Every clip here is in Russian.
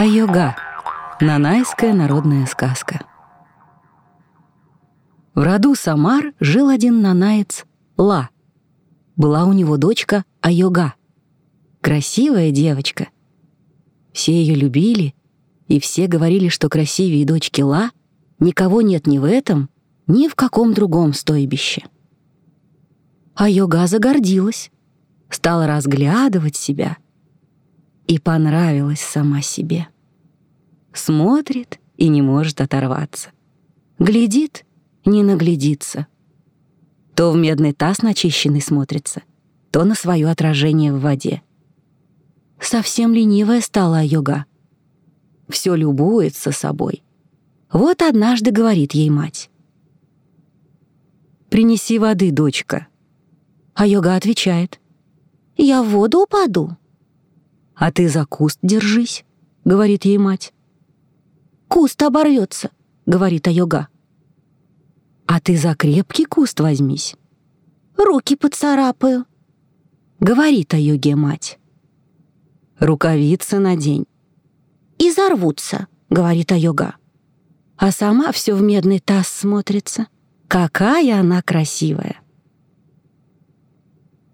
Айога. Нанайская народная сказка. В роду Самар жил один нанаец Ла. Была у него дочка Айога. Красивая девочка. Все ее любили, и все говорили, что красивее дочки Ла никого нет ни в этом, ни в каком другом стойбище. Айога загордилась, стала разглядывать себя — и понравилась сама себе. Смотрит и не может оторваться. Глядит, не наглядится. То в медный таз начищенный смотрится, то на свое отражение в воде. Совсем ленивая стала йога. Все любуется собой. Вот однажды говорит ей мать. «Принеси воды, дочка». А йога отвечает. «Я в воду упаду». «А ты за куст держись», — говорит ей мать. «Куст оборвется», — говорит Айога. «А ты за крепкий куст возьмись». «Руки поцарапаю», — говорит Айоге мать. «Рукавицы надень». «И зарвутся», — говорит Айога. А сама все в медный таз смотрится. Какая она красивая.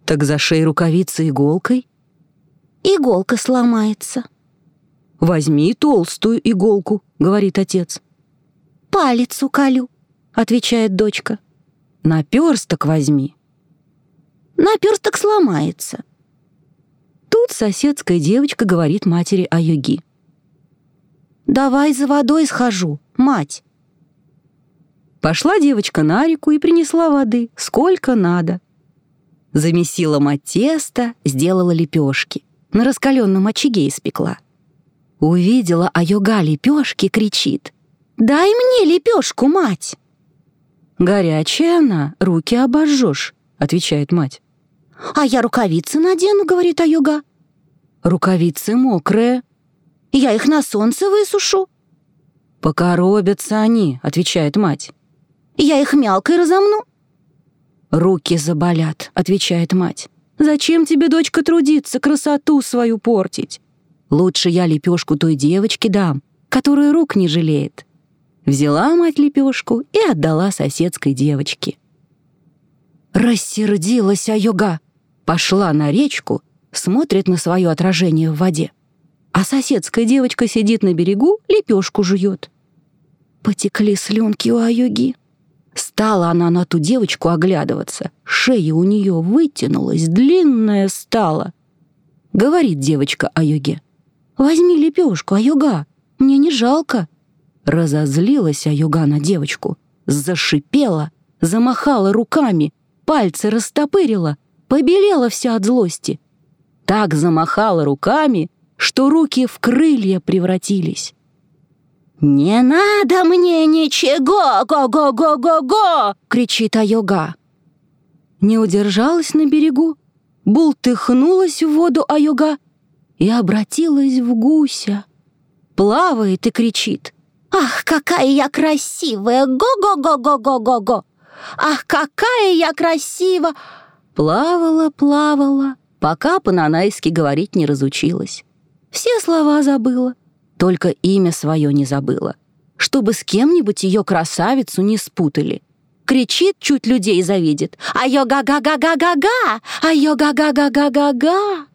«Так зашей рукавицы иголкой», иголка сломается». «Возьми толстую иголку», — говорит отец. «Палец уколю», — отвечает дочка. «Наперсток возьми». «Наперсток сломается». Тут соседская девочка говорит матери о йоги. «Давай за водой схожу, мать». Пошла девочка на реку и принесла воды, сколько надо. Замесила мать тесто, сделала лепешки на раскаленном очаге испекла. Увидела Айога лепешки, кричит. «Дай мне лепешку, мать!» «Горячая она, руки обожжешь», — отвечает мать. «А я рукавицы надену», — говорит Айога. «Рукавицы мокрые». «Я их на солнце высушу». «Покоробятся они», — отвечает мать. «Я их мялкой разомну». «Руки заболят», — отвечает мать. Зачем тебе, дочка, трудиться, красоту свою портить? Лучше я лепешку той девочке дам, которая рук не жалеет. Взяла мать лепешку и отдала соседской девочке. Рассердилась Айога, пошла на речку, смотрит на свое отражение в воде. А соседская девочка сидит на берегу, лепешку жует. Потекли слюнки у Айоги. Стала она на ту девочку оглядываться. Шея у нее вытянулась, длинная стала. Говорит девочка о йоге. «Возьми лепешку, Айога, мне не жалко». Разозлилась Айога на девочку, зашипела, замахала руками, пальцы растопырила, побелела вся от злости. Так замахала руками, что руки в крылья превратились. «Не надо мне ничего! Го-го-го-го-го!» — кричит Айога. Не удержалась на берегу, бултыхнулась в воду Айога и обратилась в гуся. Плавает и кричит. «Ах, какая я красивая! Го-го-го-го-го-го-го! Ах, какая я красива!» Плавала, плавала, пока по-нанайски говорить не разучилась. Все слова забыла — только имя свое не забыла, чтобы с кем-нибудь ее красавицу не спутали. Кричит, чуть людей завидит. «А-ё-га-га-га-га-га-га! А-ё-га-га-га-га-га-га!»